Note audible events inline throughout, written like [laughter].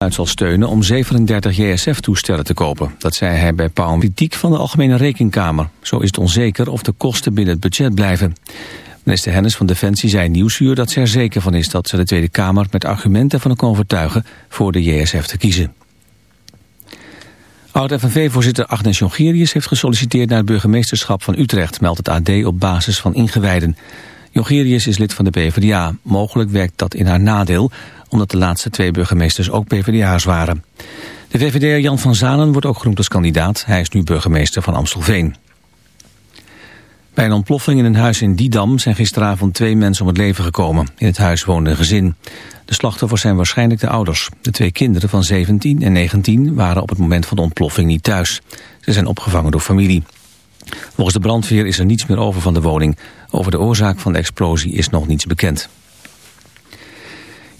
uit zal steunen om 37 JSF-toestellen te kopen. Dat zei hij bij Pauw. Kritiek van de Algemene Rekenkamer. Zo is het onzeker of de kosten binnen het budget blijven. Minister Hennis van Defensie zei Nieuwsuur dat ze er zeker van is... dat ze de Tweede Kamer met argumenten van kan overtuigen voor de JSF te kiezen. Oud-FNV-voorzitter Agnes Jongerius heeft gesolliciteerd naar het burgemeesterschap van Utrecht, meldt het AD op basis van ingewijden. Jongerius is lid van de PvdA. Mogelijk werkt dat in haar nadeel, omdat de laatste twee burgemeesters ook PvdA's waren. De VVD'er Jan van Zanen wordt ook genoemd als kandidaat. Hij is nu burgemeester van Amstelveen. Bij een ontploffing in een huis in Didam zijn gisteravond twee mensen om het leven gekomen. In het huis woonde een gezin. De slachtoffers zijn waarschijnlijk de ouders. De twee kinderen van 17 en 19 waren op het moment van de ontploffing niet thuis. Ze zijn opgevangen door familie. Volgens de brandweer is er niets meer over van de woning. Over de oorzaak van de explosie is nog niets bekend.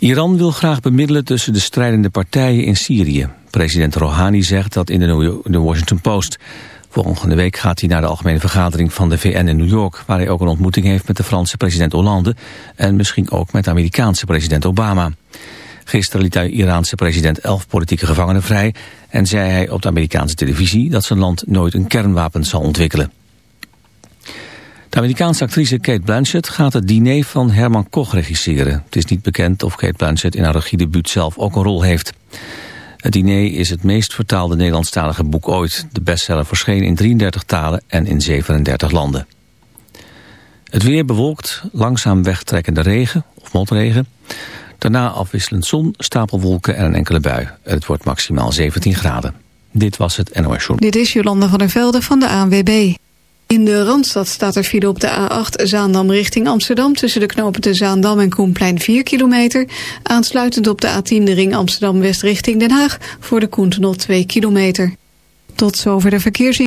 Iran wil graag bemiddelen tussen de strijdende partijen in Syrië. President Rouhani zegt dat in de Washington Post. Volgende week gaat hij naar de algemene vergadering van de VN in New York... waar hij ook een ontmoeting heeft met de Franse president Hollande... en misschien ook met de Amerikaanse president Obama. Gisteren liet de Iraanse president elf politieke gevangenen vrij... en zei hij op de Amerikaanse televisie dat zijn land nooit een kernwapen zal ontwikkelen. De Amerikaanse actrice Kate Blanchett gaat het diner van Herman Koch regisseren. Het is niet bekend of Kate Blanchett in haar regiedebuut zelf ook een rol heeft. Het diner is het meest vertaalde Nederlandstalige boek ooit. De bestseller verscheen in 33 talen en in 37 landen. Het weer bewolkt, langzaam wegtrekkende regen of motregen. Daarna afwisselend zon, stapelwolken en een enkele bui. Het wordt maximaal 17 graden. Dit was het NOS Journal. Dit is Jolanda van der Velde van de ANWB. In de Randstad staat er file op de A8 Zaandam richting Amsterdam... tussen de knopen de Zaandam en Koenplein 4 kilometer. Aansluitend op de A10 de ring Amsterdam-West richting Den Haag... voor de Koentunnel 2 kilometer. Tot zover de verkeersin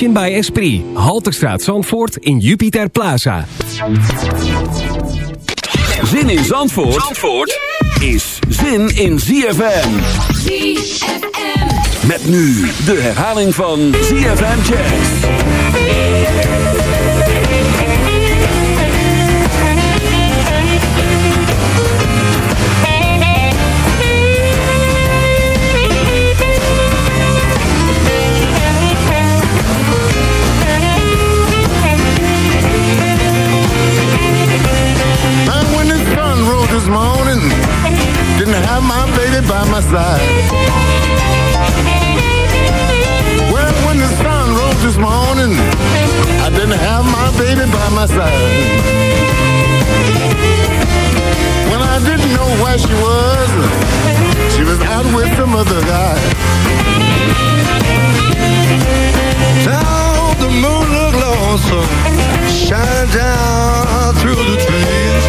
Emotion by Esprit. Halterstraat Zandvoort in Jupiter Plaza. Zin in Zandvoort, Zandvoort is zin in ZFM. ZFM. Met nu de herhaling van ZFM Jazz. day by my side. Well, when the sun rose this morning, I didn't have my baby by my side. When I didn't know where she was, she was out with some other guy. Now the moon looked lonesome, shine down through the trees.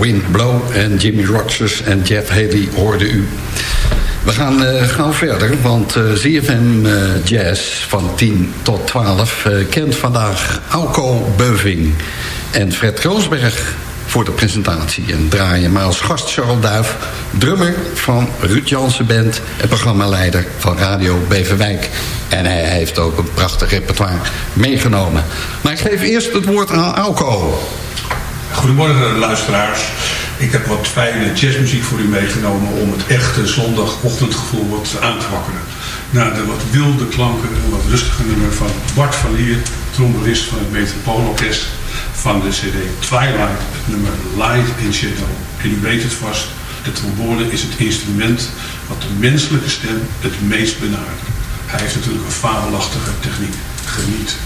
Wind, Blow. En Jimmy Rogers en Jeff Haley hoorden u. We gaan eh, gauw verder, want eh ZFM eh, Jazz van 10 tot 12 eh, kent vandaag Auko Beuving en Fred Kroosberg voor de presentatie. En draaien maar als gast Charles drummer van Ruud Jansen Band... en programmaleider van Radio Beverwijk. En hij heeft ook een prachtig repertoire meegenomen. Maar ik geef eerst het woord aan Auko. Goedemorgen luisteraars. Ik heb wat fijne jazzmuziek voor u meegenomen om het echte zondagochtendgevoel wat aan te wakkeren. naar de wat wilde klanken, een wat rustiger nummer van Bart van Lier, trombonist van het Metropoolorkest van de CD Twilight, het nummer Light in Shadow. En u weet het vast, de trombone is het instrument wat de menselijke stem het meest benadert. Hij heeft natuurlijk een fabelachtige techniek. Geniet.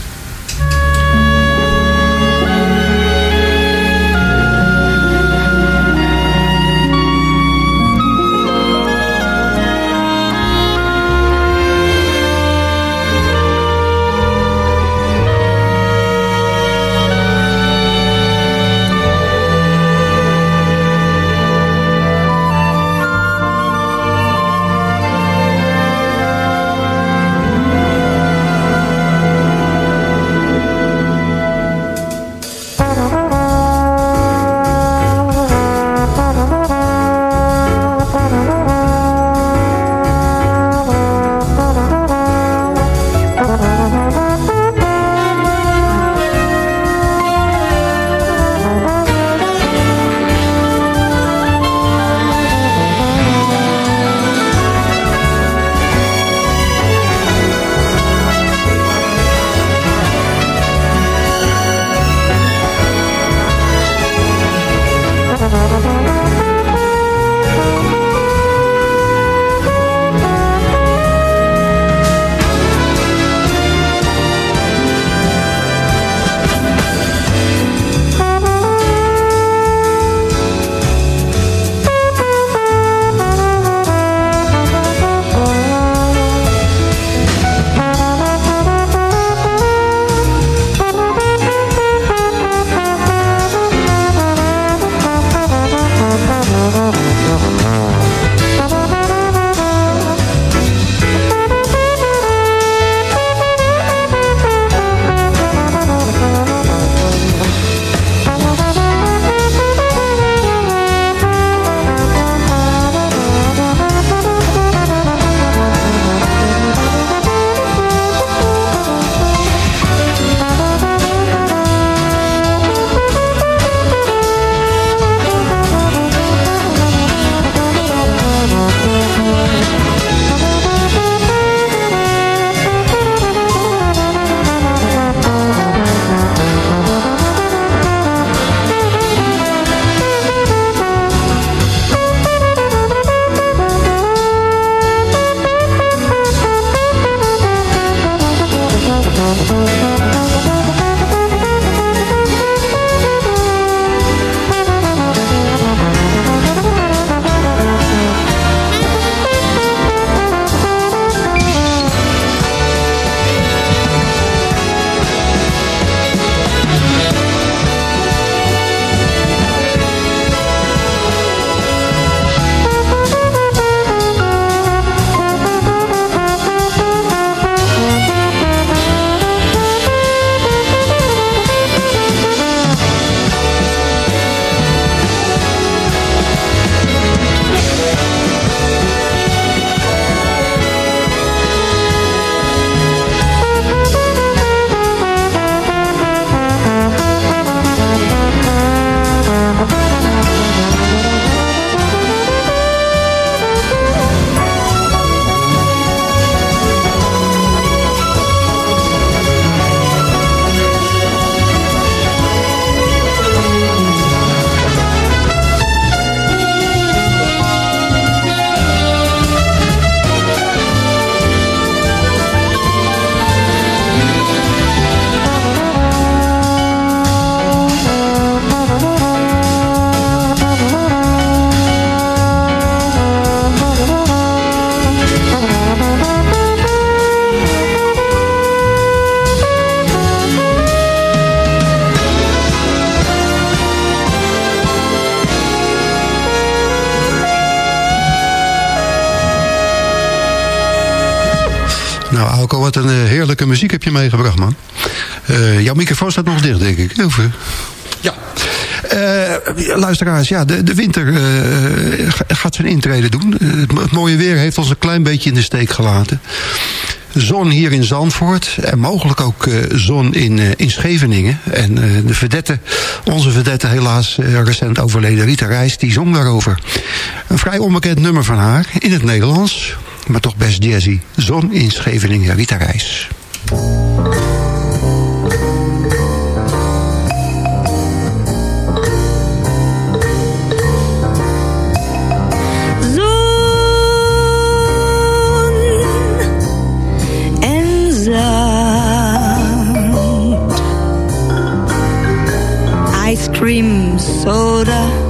Meegebracht, man. Eh, jouw microfoon staat nog dicht, denk ik. Veel. Ja. Eh, luisteraars, ja, de, de winter eh, gaat zijn intrede doen. Eh, het, mooie weer heeft ons een klein beetje in de steek gelaten. Zon hier in Zandvoort en mogelijk ook eh, zon in, eh, in Scheveningen. En eh, de verdette, onze verdette helaas eh, recent overleden Rita Reis, die zong daarover. Een vrij onbekend nummer van haar in het Nederlands. maar toch best jazzy. Zon in Scheveningen, Rita Reis. Cream, soda,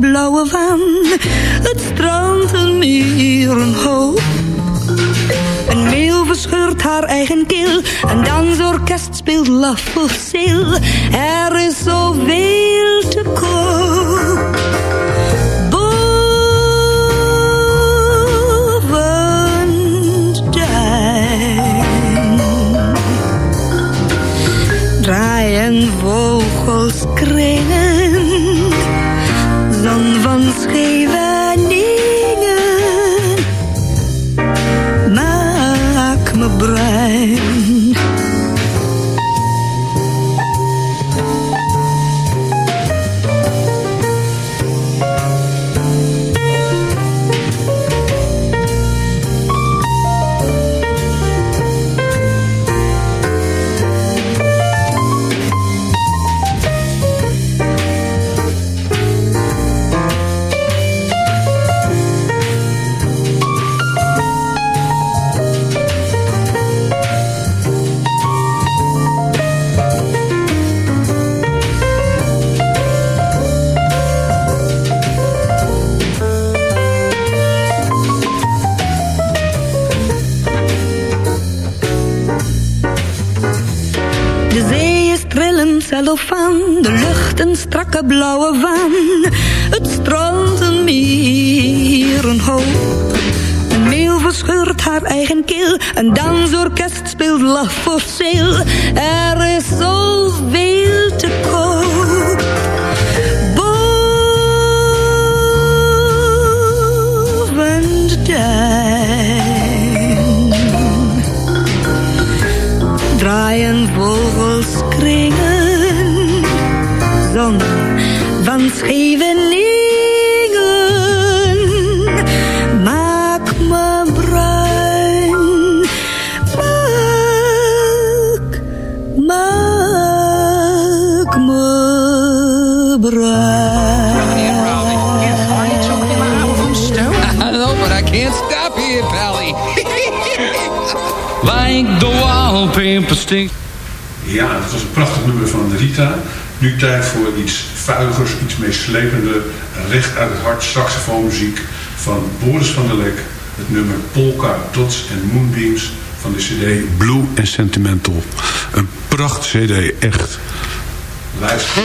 blauwe waan. Het strand een mierenhoop. Een meeuw verscheurt haar eigen keel. Een dansorkest speelt laf of zeel. Er is zoveel te koop. Blauwe waan. Het strand een mierenhoop. Een meeuw verscheurt haar eigen keel, een dansorkest speelt laf voor zeel. Nu tijd voor iets vuigers, iets meeslepender. Recht uit het hart saxofoonmuziek van Boris van der Lek. Het nummer Polka, Dots en Moonbeams van de cd Blue and Sentimental. Een pracht cd, echt. Luister.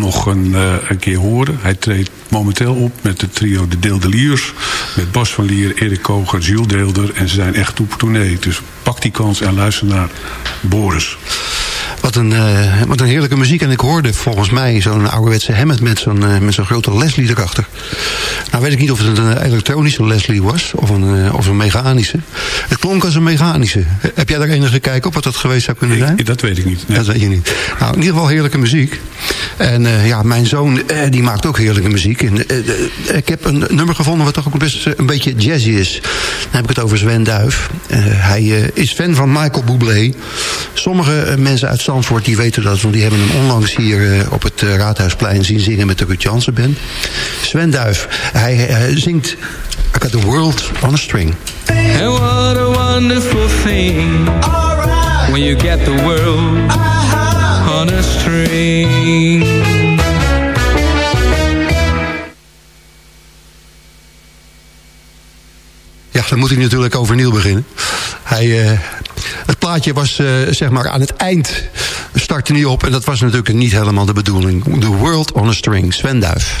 Nog een, eh, een keer horen? Hij treedt momenteel op met het trio De Deeldeliers. Met Bas van Lier, Erik Koger, Jules Deelder. En ze zijn echt op tournee. Dus pak die kans en luister naar Boris. Wat een, eh, wat een heerlijke muziek. En ik hoorde volgens mij zo'n ouderwetse Hammond met zo'n eh, met zo'n grote Leslie erachter. Nou weet ik niet of het een elektronische Leslie was of een, of een mechanische. Het klonk als een mechanische. Heb jij daar enige kijk op wat dat geweest zou kunnen zijn? dat weet ik niet. Dat weet je niet. Nou, in ieder geval heerlijke muziek. En eh, ja, mijn zoon eh, die maakt ook heerlijke muziek. En, eh, ik heb een nummer gevonden wat toch ook best een beetje jazzy is. Dan heb ik het over Sven Duif. Eh, hij eh, is fan van Michael Bublé. Sommige mensen uit Zandvoort die weten dat, want die hebben hem onlangs hier op het Raadhuisplein zien zingen met de Ruud Jansen Band. Sven Duif, hij zingt I Got the World on a String. And what a wonderful thing when you get the world on a string. Ja, dan moet ik natuurlijk overnieuw beginnen. Hij, eh, het plaatje was eh, zeg maar aan het eind startte niet op. En dat was natuurlijk niet helemaal de bedoeling. The World on a String, Sven Duif.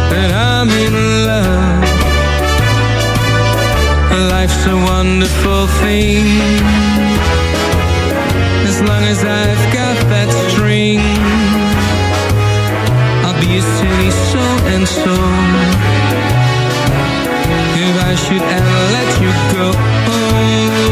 that I'm in love? Life's a wonderful thing. As long as I've got that string, I'll be a silly so and so. If I should ever let you go,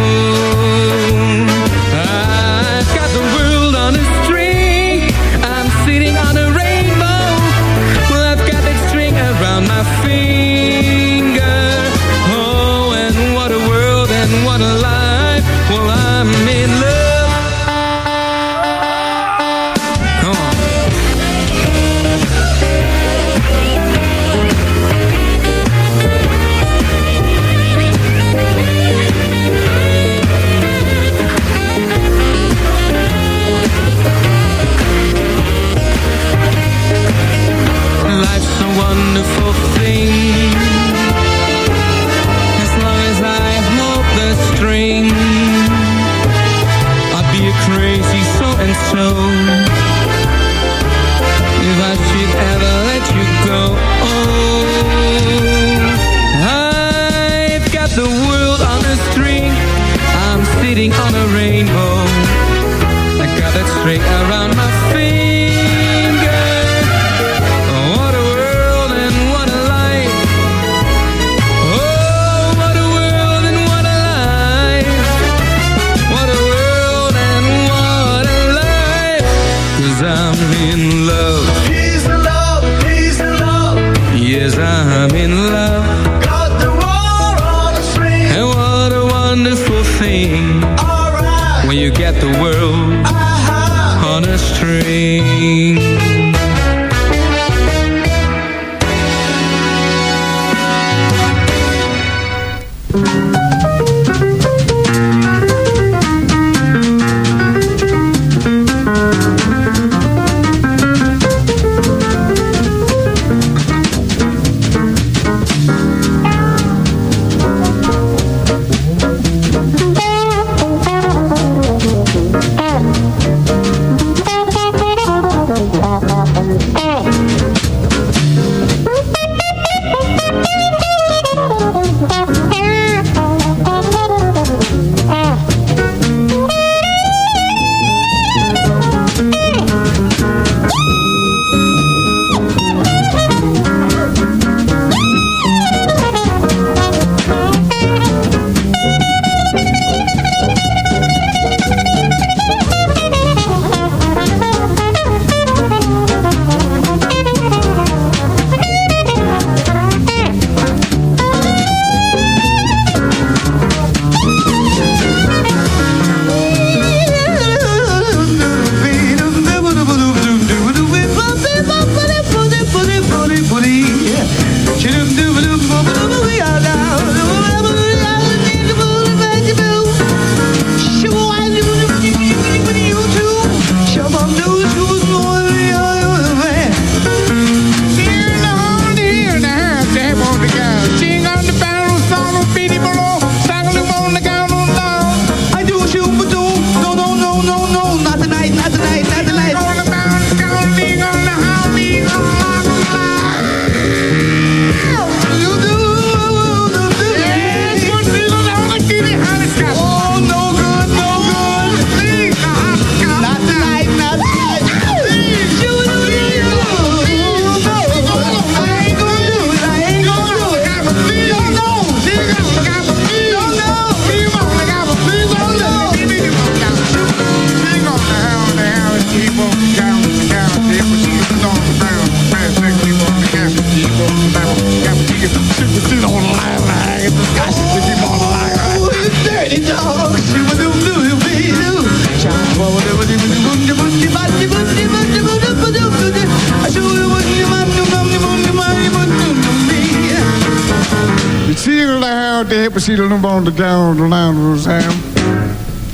the help see the little on the down the line of the Sam.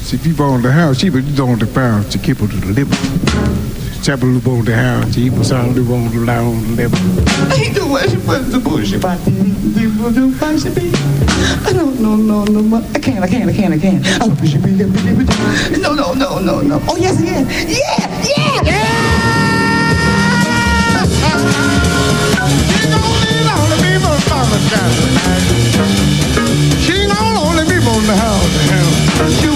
She keep on the house, she was on the pound, she keep on the liver. Chapel loop on the house, she was on the on the line on the liver. I do what she put the bush if I people do fancy me. No, no, no, no, I can't, I can't, I can't, I can't. Oh, she be No, no, no, no, no. Oh, yes, yes. Yeah, yeah, She [laughs] ain't all on the people in the house. the house.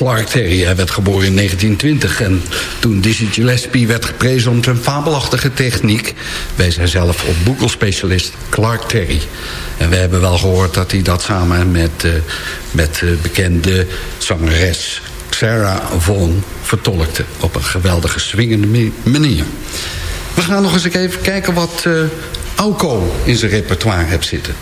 Clark Terry. Hij werd geboren in 1920 en toen Dizzy Gillespie werd geprezen om zijn fabelachtige techniek... wees hij zelf op boekelspecialist Clark Terry. En we hebben wel gehoord dat hij dat samen met, uh, met uh, bekende zangeres Sarah Vaughan vertolkte... op een geweldige swingende manier. We gaan nog eens even kijken wat uh, in zijn repertoire heeft zitten.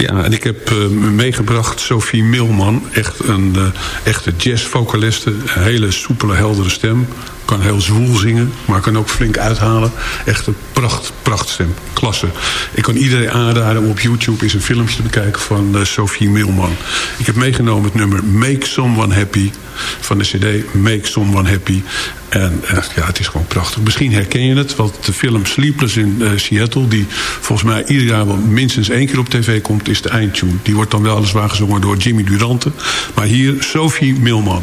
Ja, en ik heb uh, meegebracht Sophie Milman. Echt een uh, echte jazzvocaliste. Een hele soepele, heldere stem. Kan heel zwoel zingen, maar kan ook flink uithalen. Echt een pracht, prachtstem. Klasse. Ik kan iedereen aanraden om op YouTube eens een filmpje te bekijken van uh, Sophie Milman. Ik heb meegenomen het nummer Make Someone Happy van de cd Make Someone Happy. En uh, ja, het is gewoon prachtig. Misschien herken je het, want de film Sleepless in uh, Seattle... die volgens mij ieder jaar wel minstens één keer op tv komt... is de eindtune. Die wordt dan weliswaar gezongen door Jimmy Durante. Maar hier Sophie Milman.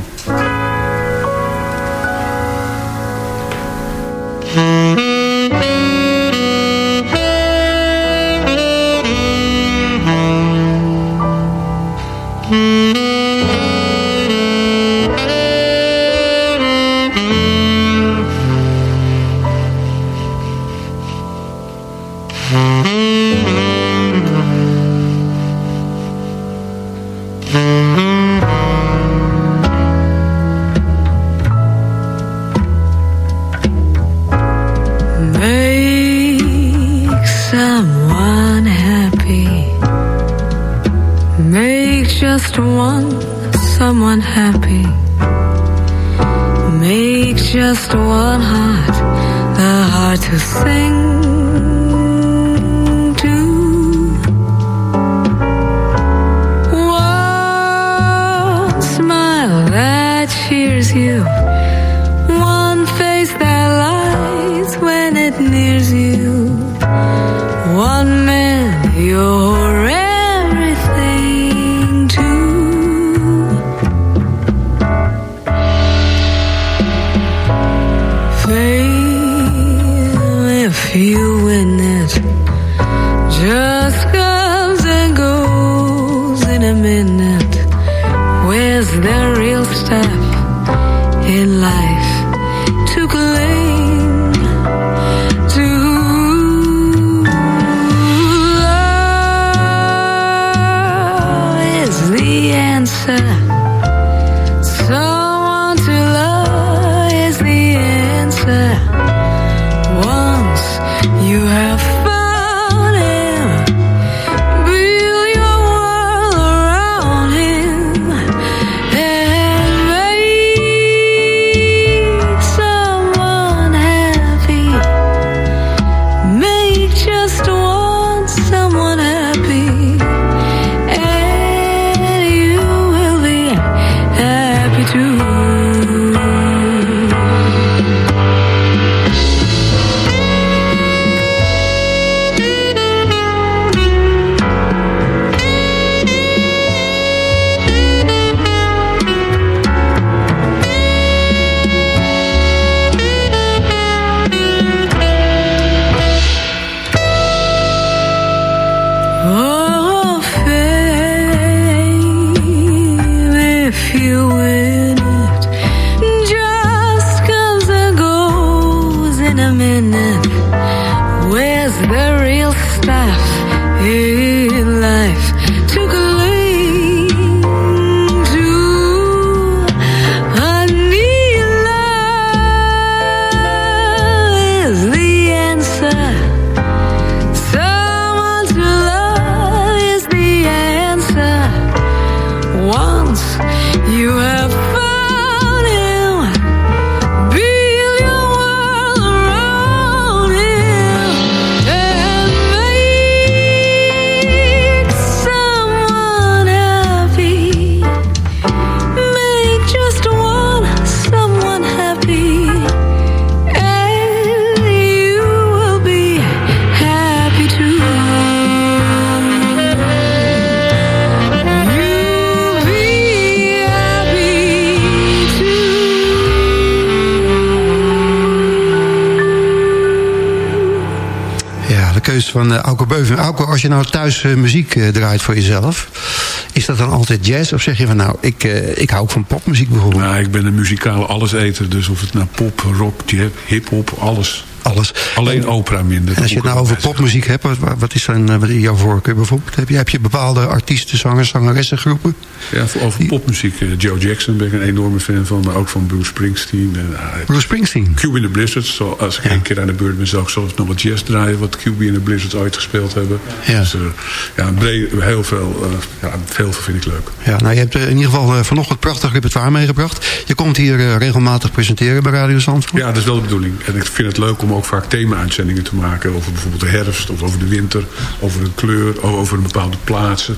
Make van uh, Auke Beuven. Auke, als je nou thuis uh, muziek uh, draait voor jezelf... is dat dan altijd jazz? Of zeg je van nou, ik, ik hou ook van popmuziek bijvoorbeeld? Nou, ik ben een muzikale alleseter. Dus of het nou pop, rock, hip-hop, alles. Alles. Alleen en, opera minder. En als je het nou over popmuziek hebt, wat, wat is dan wat jouw voorkeur bijvoorbeeld? Heb je, heb je bepaalde artiesten, zangers, zangeressen groepen? Ja, over popmuziek. Joe Jackson ben ik een enorme fan van. Maar ook van Bruce Springsteen. Bruce Springsteen? QB in the Blizzards. Zo, als ik één keer aan de beurt ben, zou ik zelfs nog wat jazz draaien. Wat QB in the Blizzards ooit gespeeld hebben. Ja. Dus uh, ja, heel veel. Ja, veel vind ik leuk. Ja, nou, je hebt in ieder geval vanochtend prachtig repertoire meegebracht. Je komt hier regelmatig presenteren bij Radio Zandvoort. Ja, dat is wel de bedoeling. En ik vind het leuk om ook vaak thema-uitzendingen te maken. Over bijvoorbeeld de herfst, of over de winter. Over een kleur, of over een bepaalde plaatsen.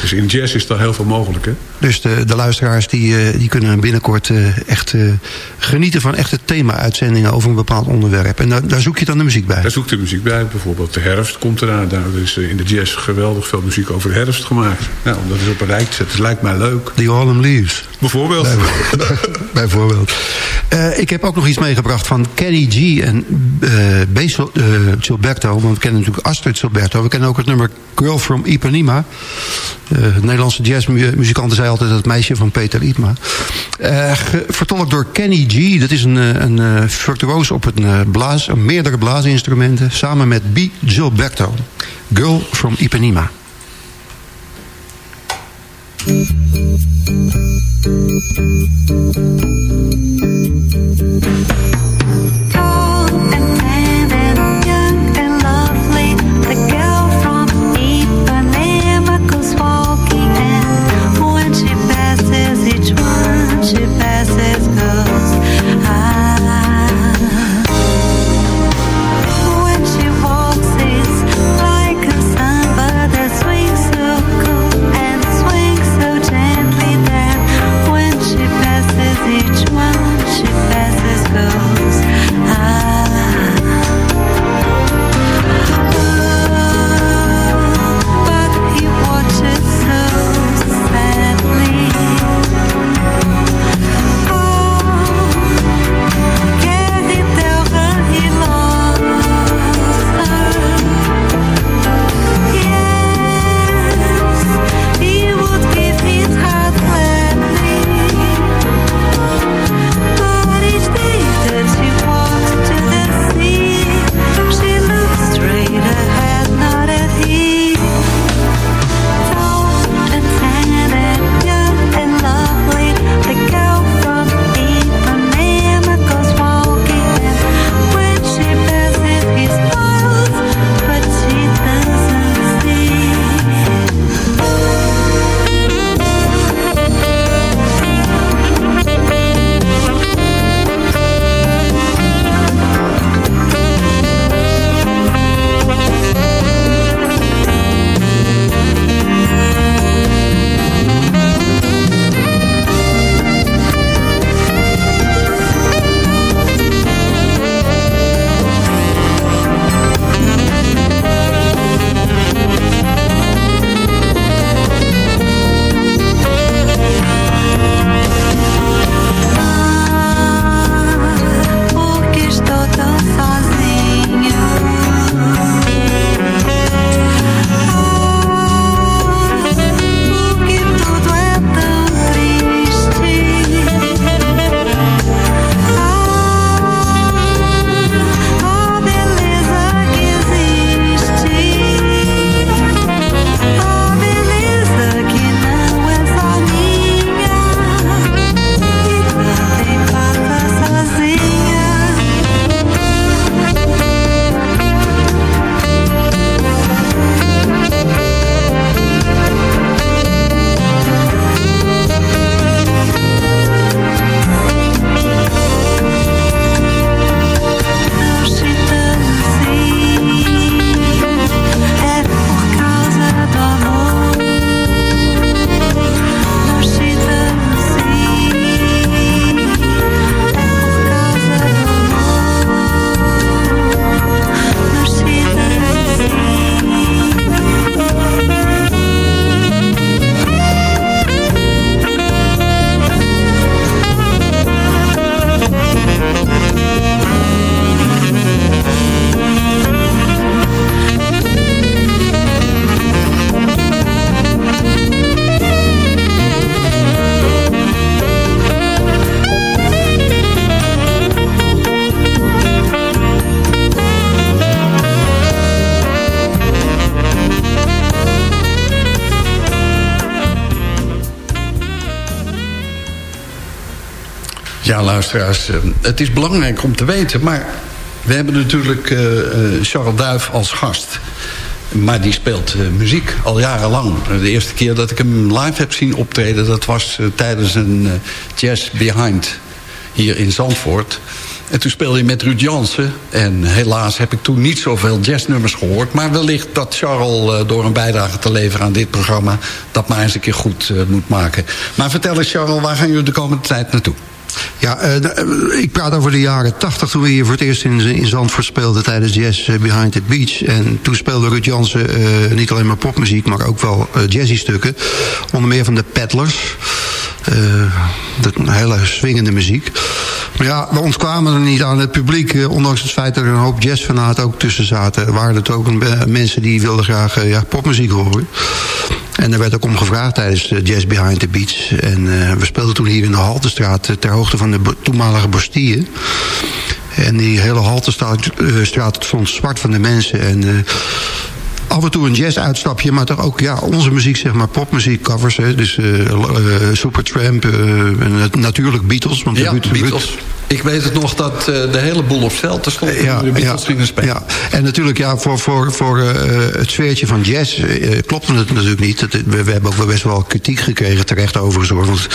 Dus in jazz is daar heel veel mogelijk, hè? Dus de, de luisteraars die, uh, die kunnen binnenkort uh, echt uh, genieten van echte thema-uitzendingen over een bepaald onderwerp. En daar, daar zoek je dan de muziek bij? Daar zoekt de muziek bij. Bijvoorbeeld de herfst komt eraan. Daar is in de jazz geweldig veel muziek over de herfst gemaakt. Nou, om dat is op een rijk te zetten. Het lijkt mij leuk. The Autumn Leaves. Bijvoorbeeld. [laughs] Bijvoorbeeld. ik heb ook nog iets meegebracht van Kenny G en Basil Gilberto. Want we kennen natuurlijk Astrid Gilberto. We kennen ook het nummer Girl from Ipanema. Uh, Nederlandse jazzmuzikant zei altijd het meisje van Peter. Uh, vertolkt door Kenny G. Dat is een, een, een virtuoos op een blaas, meerdere blaasinstrumenten. Samen met B. Gilberto. Girl from Ipanema. Thank you. Ja, luisteraars, eh, het is belangrijk om te weten... maar we hebben natuurlijk eh, eh, Charles Duif als gast... Maar die speelt muziek al jarenlang. De eerste keer dat ik hem live heb zien optreden... dat was tijdens een Jazz Behind hier in Zandvoort. En toen speelde hij met Ruud Jansen. En helaas heb ik toen niet zoveel jazznummers gehoord. Maar wellicht dat Charles door een bijdrage te leveren aan dit programma... dat maar eens een keer goed moet maken. Maar vertel eens Charles, waar gaan jullie de komende tijd naartoe? Ja, eh, eh, ik praat over de jaren 80 toen we hier voor het eerst in, in Zandvoort speelden tijdens Jazz eh, Behind the Beach. En toen speelde Ruud Jansen niet alleen maar popmuziek, maar ook wel eh, jazzy stukken. Onder meer van de Peddlers. Eh, dat hele swingende muziek. Maar ja, we ontkwamen er niet aan het publiek. ondanks het feit dat er een hoop jazzfanaten ook tussen zaten... waren het ook mensen die wilden graag ja, popmuziek horen. En daar werd ook om gevraagd tijdens Jazz Behind the Beach. En eh, we speelden toen hier in de Haltestraat... eh, ter hoogte van de toenmalige Bastille. En die hele Haltestraat eh, straat stond zwart van de mensen. En af en toe een jazz-uitstapje, maar toch ook ja, onze muziek, zeg maar, popmuziek, covers. Hè, dus Supertramp, natuurlijk Beatles. Want Ja, Ruud- Ruud- Beatles. Ik weet het nog dat eh, de hele boel op veld stond toen de Beatles gingen spelen. Ja, en natuurlijk ja, voor, voor, voor eh, het sfeertje van jazz eh, klopte het natuurlijk niet. Het- we, we hebben ook wel best wel kritiek gekregen, terecht overigens. hoor. Want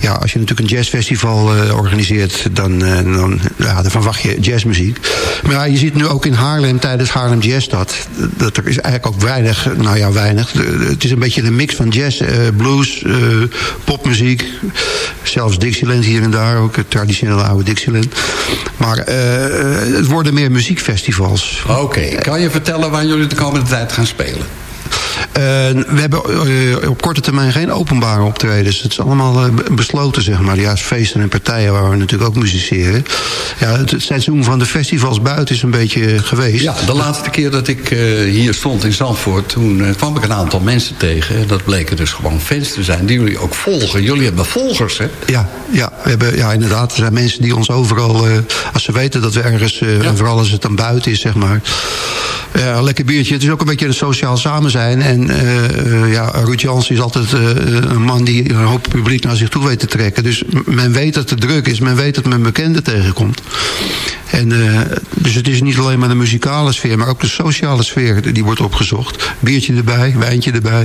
ja, als je natuurlijk een jazzfestival eh, organiseert, dan, eh, dan, ja, dan verwacht je jazzmuziek. Maar ja, je ziet nu ook in Haarlem tijdens Haarlem Jazzstad... dat er is eigenlijk ook weinig, nou ja, weinig. De- Het is een beetje een mix van jazz, eh, blues, eh, popmuziek. Zelfs Dixieland hier en daar, ook het traditionele oude Dixieland. Maar eh, het worden meer muziekfestivals. Oké, kan je vertellen waar jullie de komende tijd gaan spelen? Eh, we hebben eh, op korte termijn geen openbare optredens. Het is allemaal eh, be- besloten, zeg maar. Ja, feesten en partijen waar we natuurlijk ook musiceren. Ja, het, seizoen van de festivals buiten is een beetje geweest. Ja, de laatste keer dat ik hier stond in Zandvoort... toen kwam ik een aantal mensen tegen. En dat bleken dus gewoon fans te zijn die jullie ook volgen. Jullie hebben volgers, hè? Ja, ja, we hebben, ja, inderdaad. Er zijn mensen die ons overal, als ze weten dat we ergens, en vooral als het dan buiten is, zeg maar. Ja, een lekker biertje. Het is ook een beetje een sociaal samen zijn. En eh, eh, ja, Ruud Jans is altijd eh, een man die een hoop publiek naar zich toe weet te trekken. Dus men weet dat het druk is. Men weet dat men bekenden tegenkomt. En, dus het is niet alleen maar de muzikale sfeer, maar ook de sociale sfeer die wordt opgezocht. Biertje erbij, wijntje erbij.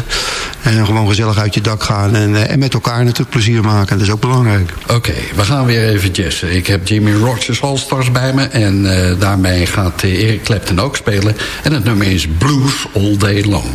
En gewoon gezellig uit je dak gaan. En, en met elkaar natuurlijk plezier maken. Dat is ook belangrijk. Oké, we gaan weer even jazzen. Ik heb Jimmy Rogers All-Stars bij me. En daarmee gaat Eric Clapton ook spelen. En het nummer is Blues All Day Long.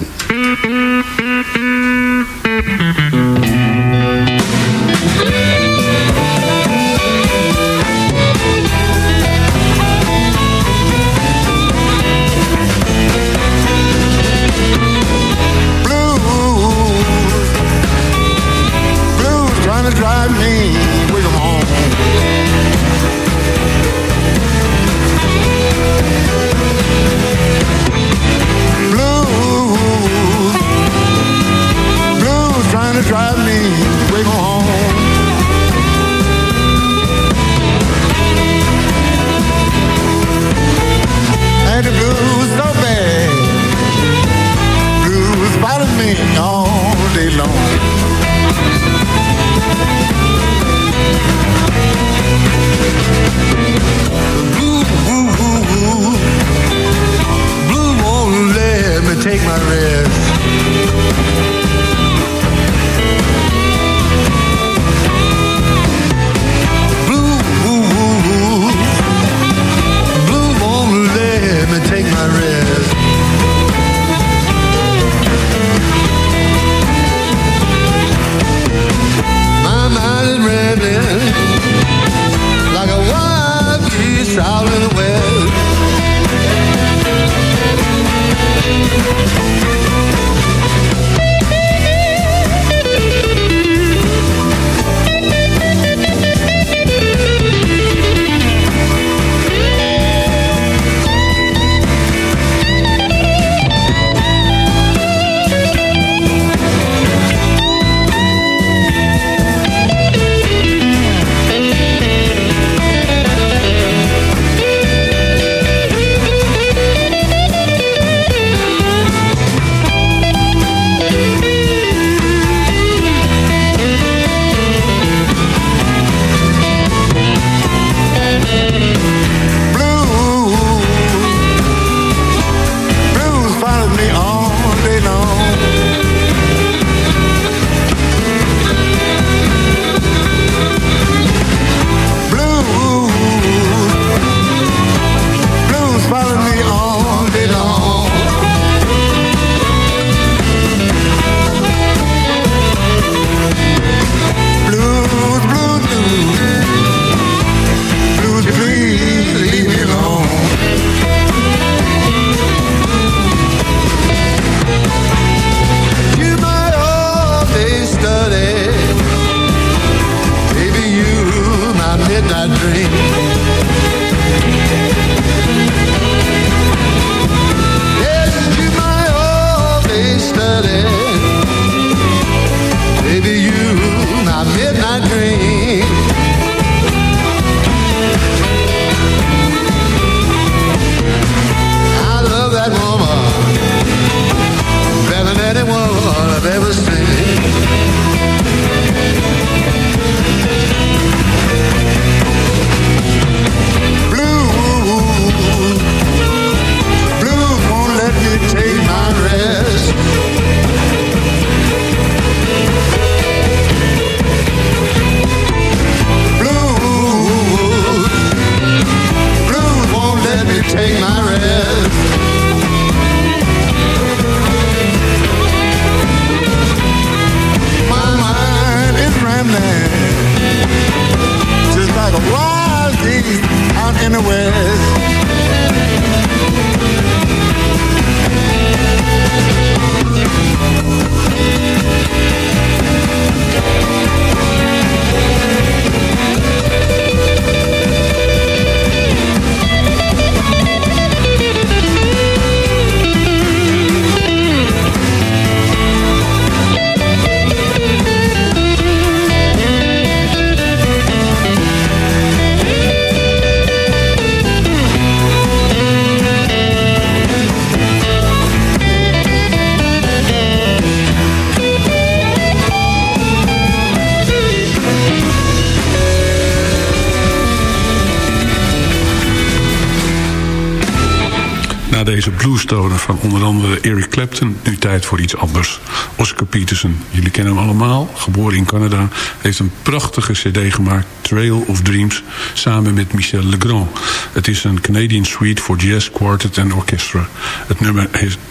Clapton... nu tijd voor iets anders. Oscar Peterson, jullie kennen hem allemaal. Geboren in Canada. Heeft een prachtige cd gemaakt. Trail of Dreams. Samen met Michel Legrand. Het is een Canadian suite voor jazz, quartet en orchestra. Het nummer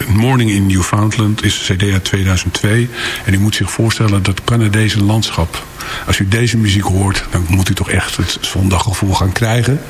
Morning in Newfoundland. Is cd uit 2002. En u moet zich voorstellen dat Canadese landschap... Als u deze muziek hoort, dan moet u toch echt het zondaggevoel gaan krijgen.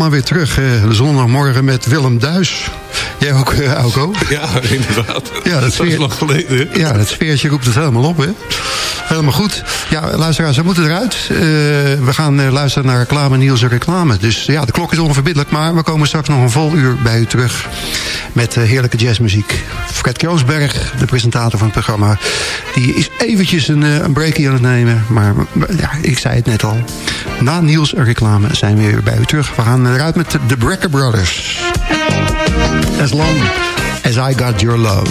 Helemaal weer terug. de zondagmorgen met Willem Duis. Jij ook, eh, Auko? Ja, inderdaad. Ja, dat, dat is geleden. hè? Ja, dat sfeertje roept het helemaal op, hè? Helemaal goed. Ja, luisteraars, we moeten eruit. Eh, we gaan luisteren naar reclame, Niels en reclame. Dus ja, de klok is onverbiddelijk, maar we komen straks nog een vol uur bij u terug... met heerlijke jazzmuziek. Fred Kroosberg, de presentator van het programma... die is eventjes een, eh, een breakje aan het nemen. Maar ja, ik zei het net al. Na Niels reclame zijn we weer bij u terug. We gaan eruit met de Brecker Brothers. As long as I got your love.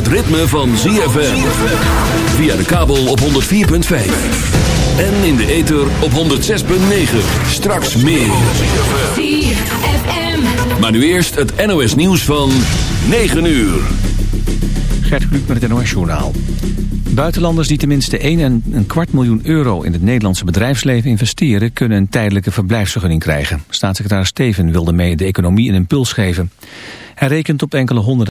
Het ritme van ZFM. Via de kabel op 104.5. En in de ether op 106.9. Straks meer. Maar nu eerst het NOS nieuws van 9 uur. Gert Kluk met het NOS Journaal. Buitenlanders die tenminste 1 en een kwart miljoen euro in het Nederlandse bedrijfsleven investeren... kunnen een tijdelijke verblijfsvergunning krijgen. Staatssecretaris Steven wilde mee de economie een impuls geven. Hij rekent op enkele honderden